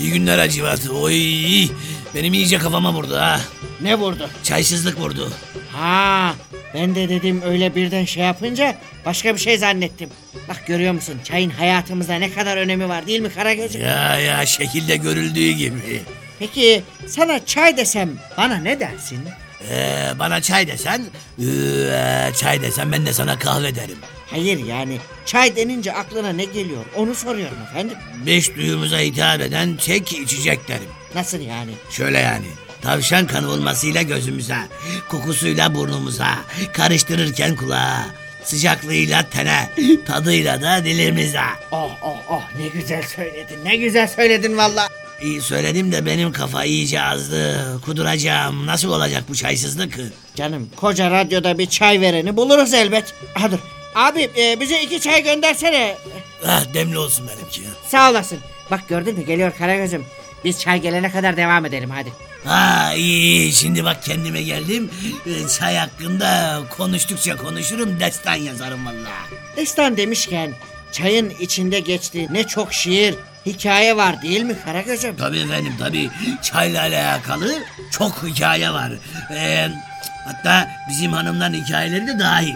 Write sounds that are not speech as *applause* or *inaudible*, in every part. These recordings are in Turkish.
İyi günler Hacivat. Oy. Benim iyice kafama vurdu ha. Ne vurdu? Çaysızlık vurdu. Ha ben de dedim öyle birden şey yapınca başka bir şey zannettim. Bak görüyor musun çayın hayatımızda ne kadar önemi var değil mi Karagöz'üm? Ya ya şekilde görüldüğü gibi. Peki sana çay desem bana ne dersin? Ee, bana çay desen, ee, çay desen ben de sana kahve derim. Hayır yani çay denince aklına ne geliyor onu soruyorum efendim. Beş duyumuza hitap eden tek içecek derim. Nasıl yani? Şöyle yani. Tavşan kanı olmasıyla gözümüze, kokusuyla burnumuza, karıştırırken kulağa, sıcaklığıyla tene, tadıyla da dilimize. Oh oh oh ne güzel söyledin ne güzel söyledin valla. İyi söyledim de benim kafa iyice azdı. Kuduracağım. Nasıl olacak bu çaysızlık? Canım koca radyoda bir çay vereni buluruz elbet. Ha dur. Abi e, bize iki çay göndersene. Ah demli olsun benimki. Sağ olasın. Bak gördün mü geliyor Karagöz'üm. Biz çay gelene kadar devam edelim hadi. Ha iyi iyi. şimdi bak kendime geldim. Ee, Çay hakkında konuştukça konuşurum destan yazarım valla. Destan demişken çayın içinde geçtiği ne çok şiir, hikaye var değil mi Karagöz'üm? Tabii efendim tabii çayla alakalı çok hikaye var. Ee, hatta bizim hanımların hikayeleri de dahil.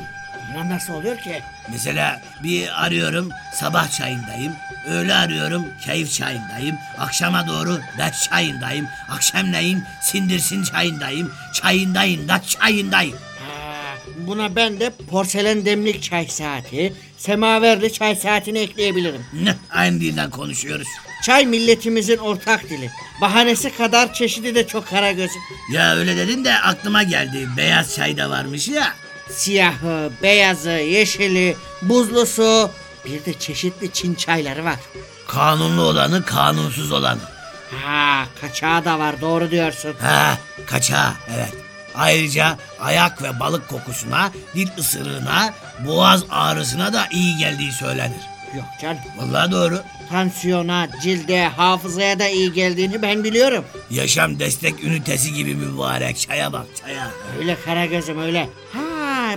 Bunlar nasıl oluyor ki? Mesela bir arıyorum sabah çayındayım. Öğle arıyorum keyif çayındayım. Akşama doğru ders çayındayım. Akşamleyin sindirsin çayındayım. Çayındayım da çayındayım. Ha, buna ben de porselen demlik çay saati, semaverli çay saatini ekleyebilirim. Ne aynı dilden konuşuyoruz. Çay milletimizin ortak dili. Bahanesi kadar çeşidi de çok Karagöz'üm. Ya öyle dedin de aklıma geldi. Beyaz çay da varmış ya. Siyahı, beyazı, yeşili, buzlusu, bir de çeşitli Çin çayları var. Kanunlu olanı kanunsuz olanı. Ha, kaçağı da var doğru diyorsun. Ha kaça evet. Ayrıca ayak ve balık kokusuna, dil ısırığına, boğaz ağrısına da iyi geldiği söylenir. Yok canım. Vallahi doğru. Tansiyona, cilde, hafızaya da iyi geldiğini ben biliyorum. Yaşam destek ünitesi gibi mübarek. Çaya bak çaya. Öyle Karagöz'üm öyle. Ha,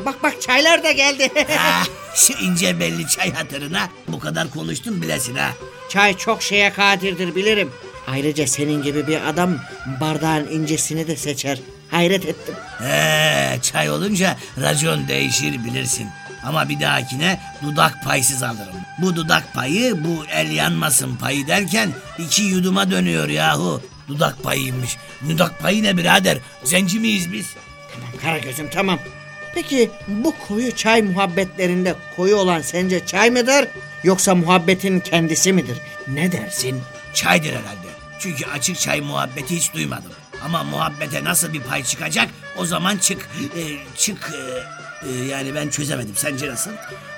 bak bak çaylar da geldi. *laughs* Ha, şu ince belli çay hatırına bu kadar konuştum bilesin ha. Çay çok şeye kadirdir bilirim. Ayrıca senin gibi bir adam bardağın incesini de seçer. Hayret ettim. He, çay olunca racon değişir bilirsin. Ama bir dahakine dudak paysız alırım. Bu dudak payı bu el yanmasın payı derken iki yuduma dönüyor yahu. Dudak payıymış. Dudak payı ne birader? Zenci miyiz biz? Tamam Karagöz'üm tamam. Peki bu koyu çay muhabbetlerinde koyu olan sence çay mıdır yoksa muhabbetin kendisi midir? Ne dersin? Çaydır herhalde. Çünkü açık çay muhabbeti hiç duymadım. Ama muhabbete nasıl bir pay çıkacak o zaman çık. e, çık. e, e, yani ben çözemedim. Sence nasıl?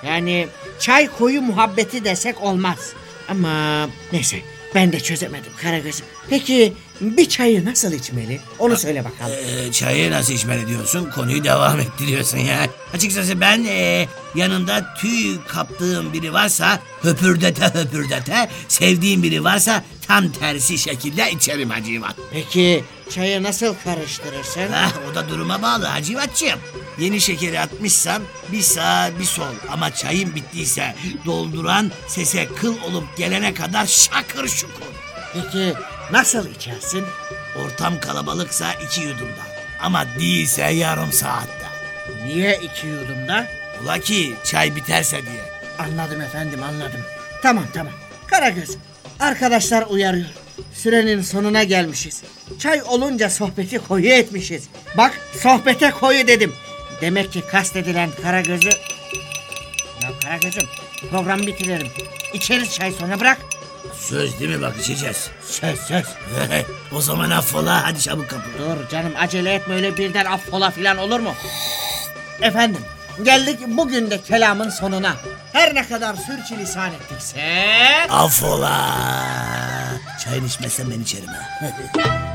Yani çay koyu muhabbeti desek olmaz. Ama neyse ben de çözemedim Karagöz'üm. Peki bir çayı nasıl içmeli? Onu söyle bakalım. Ee, çayı nasıl içmeli diyorsun? Konuyu devam *laughs* ettiriyorsun ya. Açıkçası ben e, yanında tüy kaptığım biri varsa höpürdete höpürdete, sevdiğim biri varsa tam tersi şekilde içerim Hacivat. Peki çayı nasıl karıştırırsın? Hah, o da duruma bağlı Hacivatçığım. Yeni şekeri atmışsam bir sağ bir sol ama çayın bittiyse dolduran sese kıl olup gelene kadar şakır şukur. Peki nasıl içersin? Ortam kalabalıksa iki yudumda ama değilse yarım saatte. Niye iki yudumda? Ula ki çay biterse diye. Anladım efendim anladım. Tamam tamam. Karagöz arkadaşlar uyarıyor. Sürenin sonuna gelmişiz. Çay olunca sohbeti koyu etmişiz. Bak sohbete koyu dedim. Demek ki kastedilen Karagöz'ü... Ya Karagöz'üm program bitiririm. İçeriz çay sonra bırak. Söz değil mi bak içeceğiz. Söz söz. o zaman affola hadi çabuk kapı. Dur canım acele etme öyle birden affola filan olur mu? Efendim geldik bugün de kelamın sonuna. Her ne kadar sürçülisan ettikse... Affola. Çayını içmezsen ben içerim ha. *laughs*